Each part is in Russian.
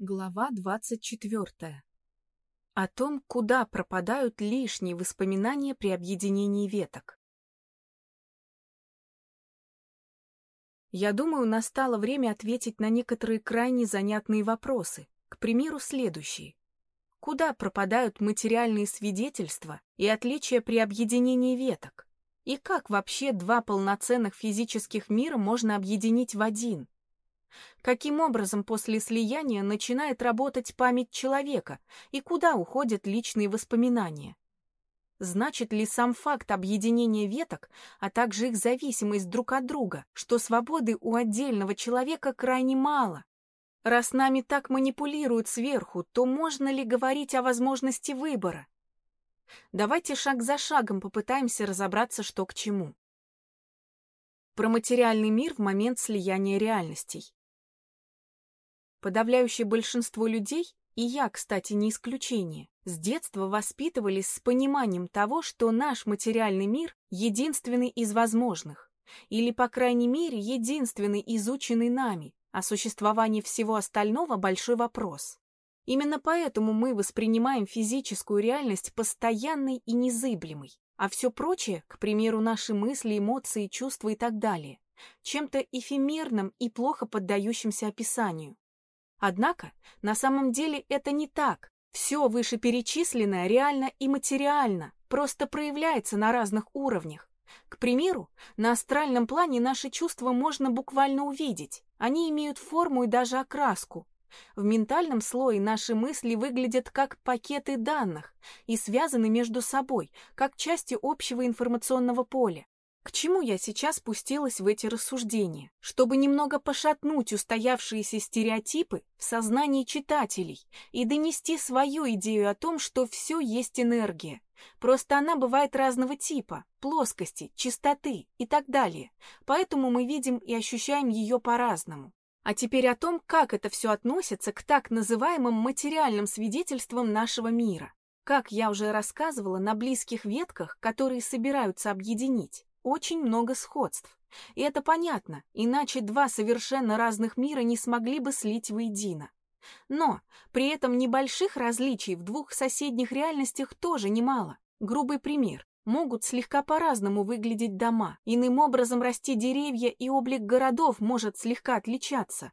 Глава 24. О том, куда пропадают лишние воспоминания при объединении веток. Я думаю, настало время ответить на некоторые крайне занятные вопросы, к примеру, следующие. Куда пропадают материальные свидетельства и отличия при объединении веток? И как вообще два полноценных физических мира можно объединить в один? Каким образом после слияния начинает работать память человека и куда уходят личные воспоминания? Значит ли сам факт объединения веток, а также их зависимость друг от друга, что свободы у отдельного человека крайне мало? Раз нами так манипулируют сверху, то можно ли говорить о возможности выбора? Давайте шаг за шагом попытаемся разобраться, что к чему. Про материальный мир в момент слияния реальностей. Подавляющее большинство людей, и я, кстати, не исключение, с детства воспитывались с пониманием того, что наш материальный мир единственный из возможных, или, по крайней мере, единственный изученный нами, а существование всего остального – большой вопрос. Именно поэтому мы воспринимаем физическую реальность постоянной и незыблемой, а все прочее, к примеру, наши мысли, эмоции, чувства и так далее, чем-то эфемерным и плохо поддающимся описанию. Однако, на самом деле это не так. Все вышеперечисленное реально и материально, просто проявляется на разных уровнях. К примеру, на астральном плане наши чувства можно буквально увидеть. Они имеют форму и даже окраску. В ментальном слое наши мысли выглядят как пакеты данных и связаны между собой, как части общего информационного поля. К чему я сейчас спустилась в эти рассуждения? Чтобы немного пошатнуть устоявшиеся стереотипы в сознании читателей и донести свою идею о том, что все есть энергия. Просто она бывает разного типа, плоскости, чистоты и так далее. Поэтому мы видим и ощущаем ее по-разному. А теперь о том, как это все относится к так называемым материальным свидетельствам нашего мира. Как я уже рассказывала на близких ветках, которые собираются объединить, очень много сходств. И это понятно, иначе два совершенно разных мира не смогли бы слить воедино. Но при этом небольших различий в двух соседних реальностях тоже немало. Грубый пример. Могут слегка по-разному выглядеть дома, иным образом расти деревья и облик городов может слегка отличаться.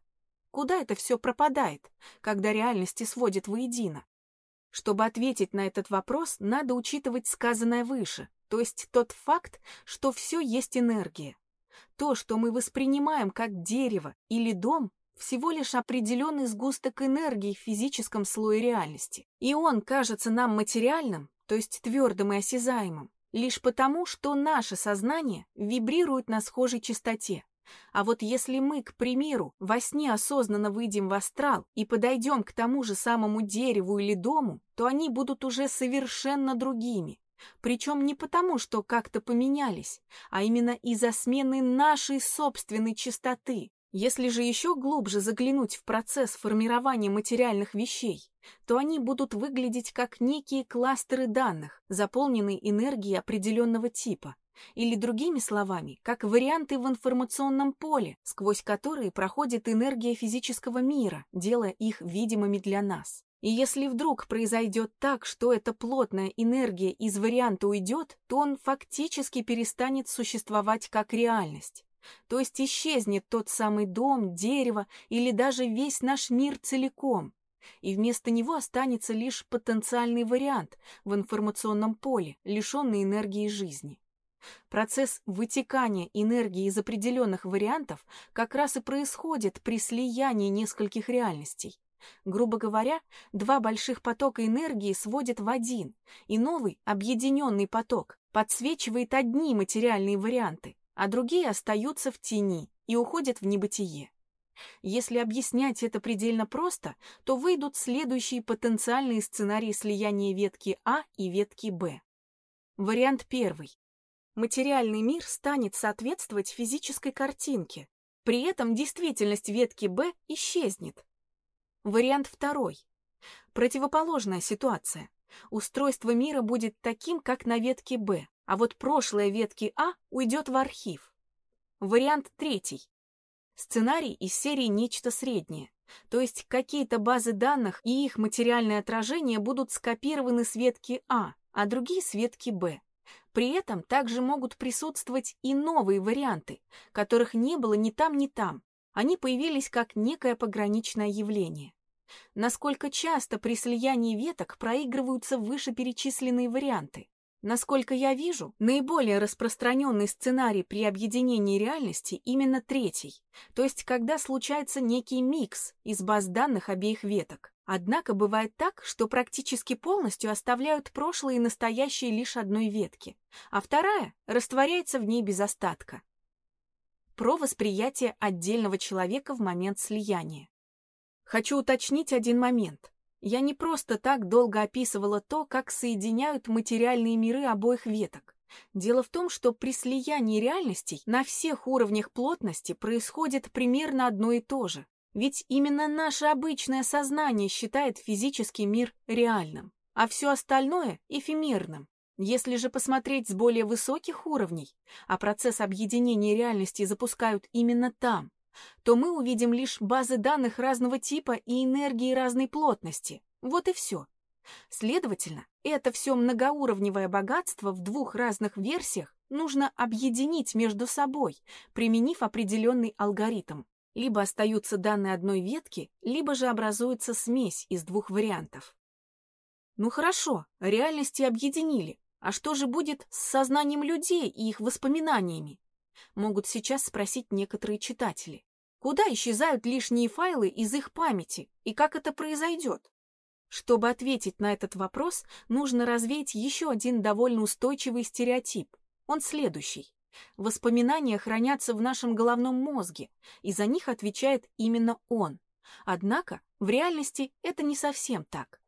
Куда это все пропадает, когда реальности сводят воедино? Чтобы ответить на этот вопрос, надо учитывать сказанное выше, то есть тот факт, что все есть энергия. То, что мы воспринимаем как дерево или дом, всего лишь определенный сгусток энергии в физическом слое реальности. И он кажется нам материальным, то есть твердым и осязаемым, лишь потому, что наше сознание вибрирует на схожей частоте. А вот если мы, к примеру, во сне осознанно выйдем в астрал и подойдем к тому же самому дереву или дому, то они будут уже совершенно другими. Причем не потому, что как-то поменялись, а именно из-за смены нашей собственной чистоты. Если же еще глубже заглянуть в процесс формирования материальных вещей, то они будут выглядеть как некие кластеры данных, заполненные энергией определенного типа, или другими словами, как варианты в информационном поле, сквозь которые проходит энергия физического мира, делая их видимыми для нас. И если вдруг произойдет так, что эта плотная энергия из варианта уйдет, то он фактически перестанет существовать как реальность. То есть исчезнет тот самый дом, дерево или даже весь наш мир целиком. И вместо него останется лишь потенциальный вариант в информационном поле, лишенный энергии жизни. Процесс вытекания энергии из определенных вариантов как раз и происходит при слиянии нескольких реальностей. Грубо говоря, два больших потока энергии сводят в один, и новый, объединенный поток подсвечивает одни материальные варианты, а другие остаются в тени и уходят в небытие. Если объяснять это предельно просто, то выйдут следующие потенциальные сценарии слияния ветки А и ветки Б. Вариант первый. Материальный мир станет соответствовать физической картинке. При этом действительность ветки Б исчезнет, Вариант второй. Противоположная ситуация. Устройство мира будет таким, как на ветке Б, а вот прошлое ветки А уйдет в архив. Вариант третий. Сценарий из серии «Нечто среднее». То есть какие-то базы данных и их материальное отражение будут скопированы с ветки А, а другие с ветки Б. При этом также могут присутствовать и новые варианты, которых не было ни там, ни там. Они появились как некое пограничное явление. Насколько часто при слиянии веток проигрываются вышеперечисленные варианты? Насколько я вижу, наиболее распространенный сценарий при объединении реальности именно третий, то есть когда случается некий микс из баз данных обеих веток. Однако бывает так, что практически полностью оставляют прошлое и настоящее лишь одной ветки, а вторая растворяется в ней без остатка. Про восприятие отдельного человека в момент слияния. Хочу уточнить один момент. Я не просто так долго описывала то, как соединяют материальные миры обоих веток. Дело в том, что при слиянии реальностей на всех уровнях плотности происходит примерно одно и то же. Ведь именно наше обычное сознание считает физический мир реальным, а все остальное — эфемерным. Если же посмотреть с более высоких уровней, а процесс объединения реальности запускают именно там, то мы увидим лишь базы данных разного типа и энергии разной плотности. Вот и все. Следовательно, это все многоуровневое богатство в двух разных версиях нужно объединить между собой, применив определенный алгоритм. Либо остаются данные одной ветки, либо же образуется смесь из двух вариантов. Ну хорошо, реальности объединили. А что же будет с сознанием людей и их воспоминаниями? могут сейчас спросить некоторые читатели. Куда исчезают лишние файлы из их памяти и как это произойдет? Чтобы ответить на этот вопрос, нужно развеять еще один довольно устойчивый стереотип. Он следующий. Воспоминания хранятся в нашем головном мозге, и за них отвечает именно он. Однако в реальности это не совсем так.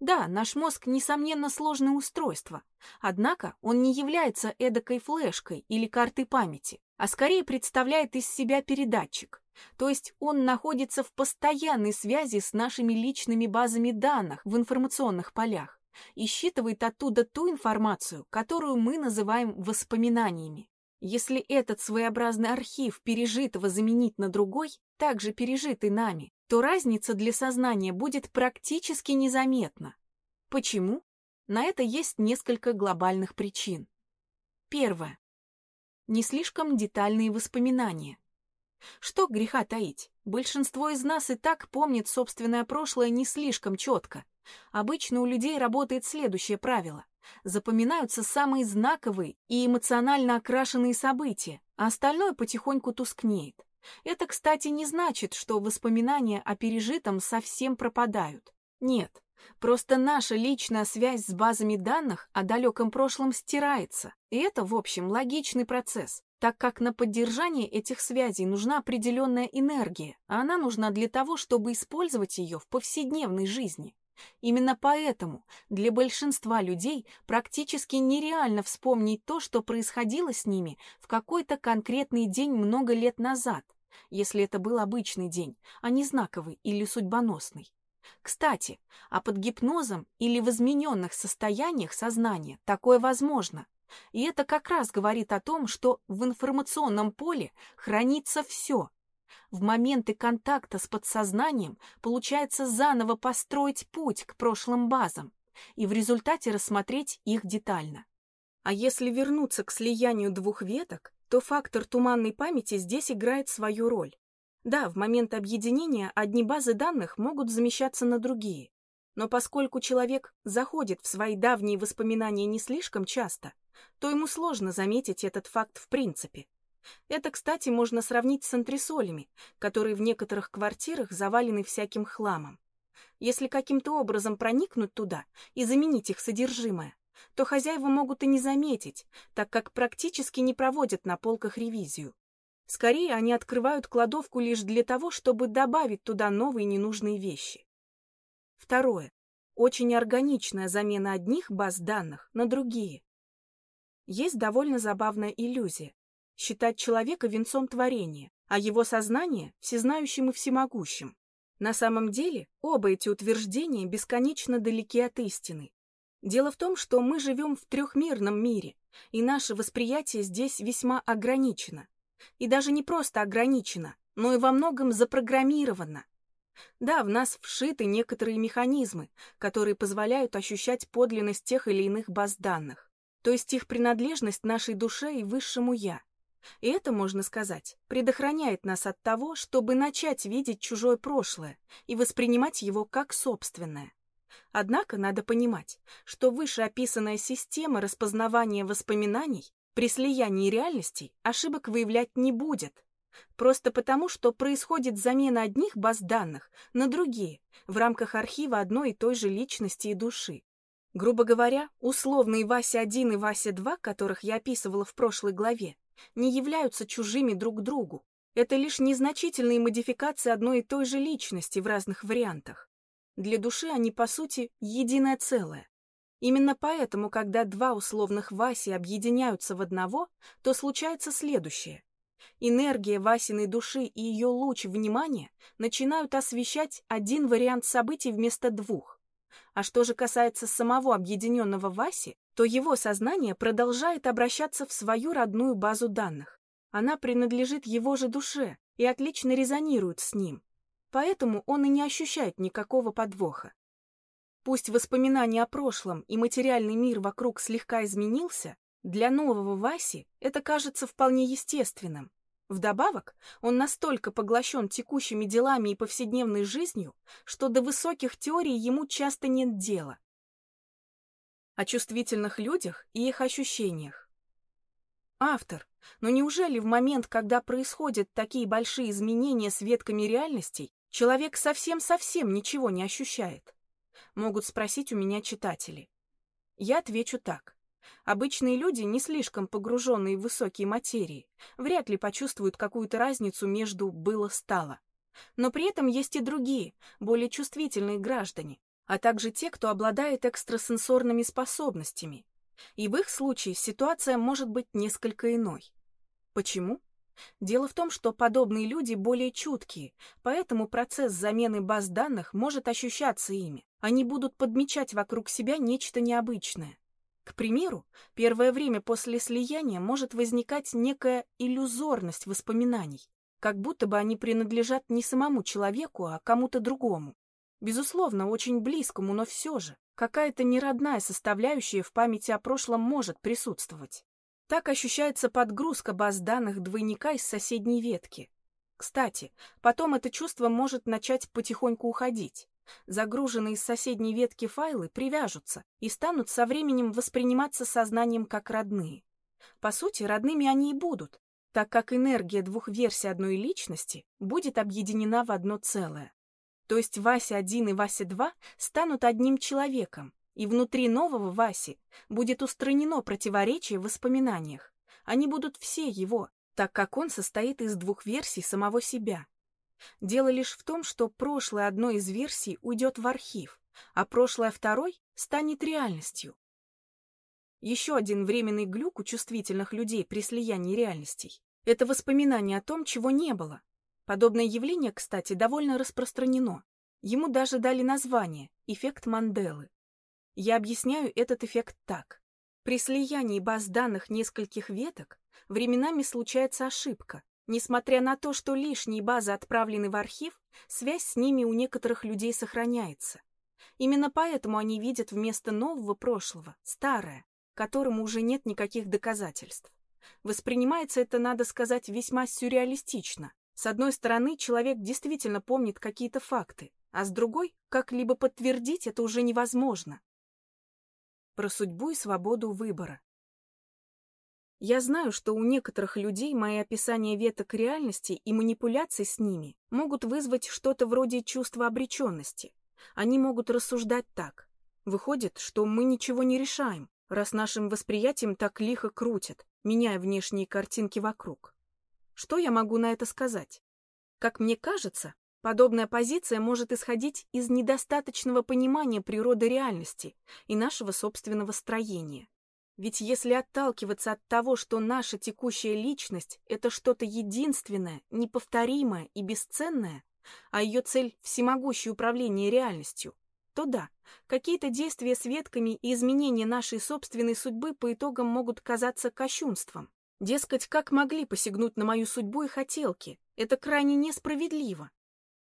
Да, наш мозг, несомненно, сложное устройство, однако он не является эдакой флешкой или картой памяти, а скорее представляет из себя передатчик, то есть он находится в постоянной связи с нашими личными базами данных в информационных полях и считывает оттуда ту информацию, которую мы называем воспоминаниями. Если этот своеобразный архив пережитого заменить на другой, также пережитый нами, то разница для сознания будет практически незаметна. Почему? На это есть несколько глобальных причин. Первое. Не слишком детальные воспоминания. Что греха таить? Большинство из нас и так помнит собственное прошлое не слишком четко. Обычно у людей работает следующее правило. Запоминаются самые знаковые и эмоционально окрашенные события, а остальное потихоньку тускнеет. Это, кстати, не значит, что воспоминания о пережитом совсем пропадают. Нет, просто наша личная связь с базами данных о далеком прошлом стирается. И это, в общем, логичный процесс, так как на поддержание этих связей нужна определенная энергия, а она нужна для того, чтобы использовать ее в повседневной жизни. Именно поэтому для большинства людей практически нереально вспомнить то, что происходило с ними в какой-то конкретный день много лет назад, если это был обычный день, а не знаковый или судьбоносный. Кстати, а под гипнозом или в измененных состояниях сознания такое возможно. И это как раз говорит о том, что в информационном поле хранится все. В моменты контакта с подсознанием получается заново построить путь к прошлым базам и в результате рассмотреть их детально. А если вернуться к слиянию двух веток, то фактор туманной памяти здесь играет свою роль. Да, в момент объединения одни базы данных могут замещаться на другие. Но поскольку человек заходит в свои давние воспоминания не слишком часто, то ему сложно заметить этот факт в принципе. Это, кстати, можно сравнить с антресолями, которые в некоторых квартирах завалены всяким хламом. Если каким-то образом проникнуть туда и заменить их содержимое, то хозяева могут и не заметить, так как практически не проводят на полках ревизию. Скорее, они открывают кладовку лишь для того, чтобы добавить туда новые ненужные вещи. Второе. Очень органичная замена одних баз данных на другие. Есть довольно забавная иллюзия. Считать человека венцом творения, а его сознание – всезнающим и всемогущим. На самом деле, оба эти утверждения бесконечно далеки от истины. Дело в том, что мы живем в трехмерном мире, и наше восприятие здесь весьма ограничено. И даже не просто ограничено, но и во многом запрограммировано. Да, в нас вшиты некоторые механизмы, которые позволяют ощущать подлинность тех или иных баз данных, то есть их принадлежность нашей душе и высшему «я». И это, можно сказать, предохраняет нас от того, чтобы начать видеть чужое прошлое и воспринимать его как собственное. Однако надо понимать, что вышеописанная система распознавания воспоминаний при слиянии реальностей ошибок выявлять не будет, Просто потому, что происходит замена одних баз данных на другие в рамках архива одной и той же личности и души. Грубо говоря, условные Вася-1 и Вася-2, которых я описывала в прошлой главе, не являются чужими друг другу. Это лишь незначительные модификации одной и той же личности в разных вариантах. Для души они, по сути, единое целое. Именно поэтому, когда два условных Васи объединяются в одного, то случается следующее. Энергия Васиной души и ее луч внимания начинают освещать один вариант событий вместо двух. А что же касается самого объединенного Васи, то его сознание продолжает обращаться в свою родную базу данных. Она принадлежит его же душе и отлично резонирует с ним. Поэтому он и не ощущает никакого подвоха. Пусть воспоминания о прошлом и материальный мир вокруг слегка изменился, для нового Васи это кажется вполне естественным. Вдобавок, он настолько поглощен текущими делами и повседневной жизнью, что до высоких теорий ему часто нет дела. О чувствительных людях и их ощущениях. Автор, но неужели в момент, когда происходят такие большие изменения с ветками реальностей, человек совсем-совсем ничего не ощущает? Могут спросить у меня читатели. Я отвечу так. Обычные люди, не слишком погруженные в высокие материи, вряд ли почувствуют какую-то разницу между «было-стало». Но при этом есть и другие, более чувствительные граждане, а также те, кто обладает экстрасенсорными способностями. И в их случае ситуация может быть несколько иной. Почему? Дело в том, что подобные люди более чуткие, поэтому процесс замены баз данных может ощущаться ими. Они будут подмечать вокруг себя нечто необычное. К примеру, первое время после слияния может возникать некая иллюзорность воспоминаний, как будто бы они принадлежат не самому человеку, а кому-то другому. Безусловно, очень близкому, но все же, какая-то неродная составляющая в памяти о прошлом может присутствовать. Так ощущается подгрузка баз данных двойника из соседней ветки. Кстати, потом это чувство может начать потихоньку уходить. Загруженные из соседней ветки файлы привяжутся и станут со временем восприниматься сознанием как родные. По сути, родными они и будут, так как энергия двух версий одной личности будет объединена в одно целое. То есть Вася-1 и Вася-2 станут одним человеком, и внутри нового Васи будет устранено противоречие в воспоминаниях. Они будут все его, так как он состоит из двух версий самого себя. Дело лишь в том, что прошлое одной из версий уйдет в архив, а прошлое второй станет реальностью. Еще один временный глюк у чувствительных людей при слиянии реальностей — это воспоминание о том, чего не было. Подобное явление, кстати, довольно распространено. Ему даже дали название — эффект Манделы. Я объясняю этот эффект так. При слиянии баз данных нескольких веток временами случается ошибка, Несмотря на то, что лишние базы отправлены в архив, связь с ними у некоторых людей сохраняется. Именно поэтому они видят вместо нового прошлого старое, которому уже нет никаких доказательств. Воспринимается это, надо сказать, весьма сюрреалистично. С одной стороны, человек действительно помнит какие-то факты, а с другой, как-либо подтвердить это уже невозможно. Про судьбу и свободу выбора. Я знаю, что у некоторых людей мои описания веток реальности и манипуляций с ними могут вызвать что-то вроде чувства обреченности. Они могут рассуждать так. Выходит, что мы ничего не решаем, раз нашим восприятием так лихо крутят, меняя внешние картинки вокруг. Что я могу на это сказать? Как мне кажется, подобная позиция может исходить из недостаточного понимания природы реальности и нашего собственного строения. Ведь если отталкиваться от того, что наша текущая личность — это что-то единственное, неповторимое и бесценное, а ее цель — всемогущее управление реальностью, то да, какие-то действия с ветками и изменения нашей собственной судьбы по итогам могут казаться кощунством. Дескать, как могли посягнуть на мою судьбу и хотелки? Это крайне несправедливо.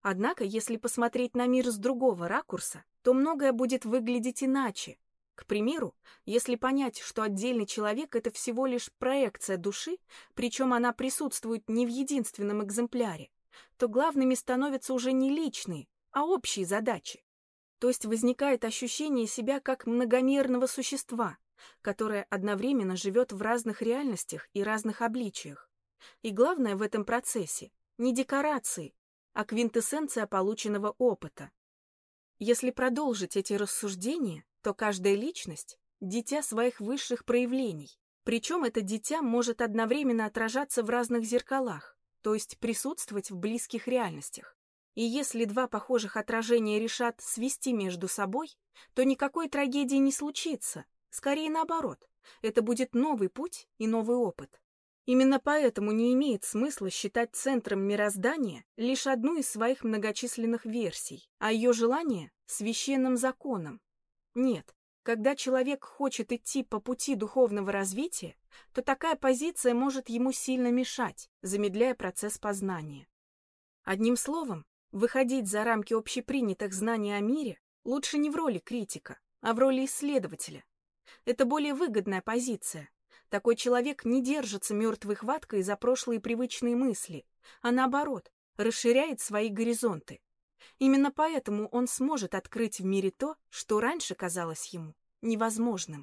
Однако, если посмотреть на мир с другого ракурса, то многое будет выглядеть иначе. К примеру, если понять, что отдельный человек — это всего лишь проекция души, причем она присутствует не в единственном экземпляре, то главными становятся уже не личные, а общие задачи. То есть возникает ощущение себя как многомерного существа, которое одновременно живет в разных реальностях и разных обличиях. И главное в этом процессе — не декорации, а квинтэссенция полученного опыта. Если продолжить эти рассуждения, то каждая личность — дитя своих высших проявлений, причем это дитя может одновременно отражаться в разных зеркалах, то есть присутствовать в близких реальностях. И если два похожих отражения решат свести между собой, то никакой трагедии не случится, скорее наоборот, это будет новый путь и новый опыт. Именно поэтому не имеет смысла считать центром мироздания лишь одну из своих многочисленных версий, а ее желание — священным законом. Нет, когда человек хочет идти по пути духовного развития, то такая позиция может ему сильно мешать, замедляя процесс познания. Одним словом, выходить за рамки общепринятых знаний о мире лучше не в роли критика, а в роли исследователя. Это более выгодная позиция, такой человек не держится мертвой хваткой за прошлые привычные мысли, а наоборот, расширяет свои горизонты. Именно поэтому он сможет открыть в мире то, что раньше казалось ему невозможным.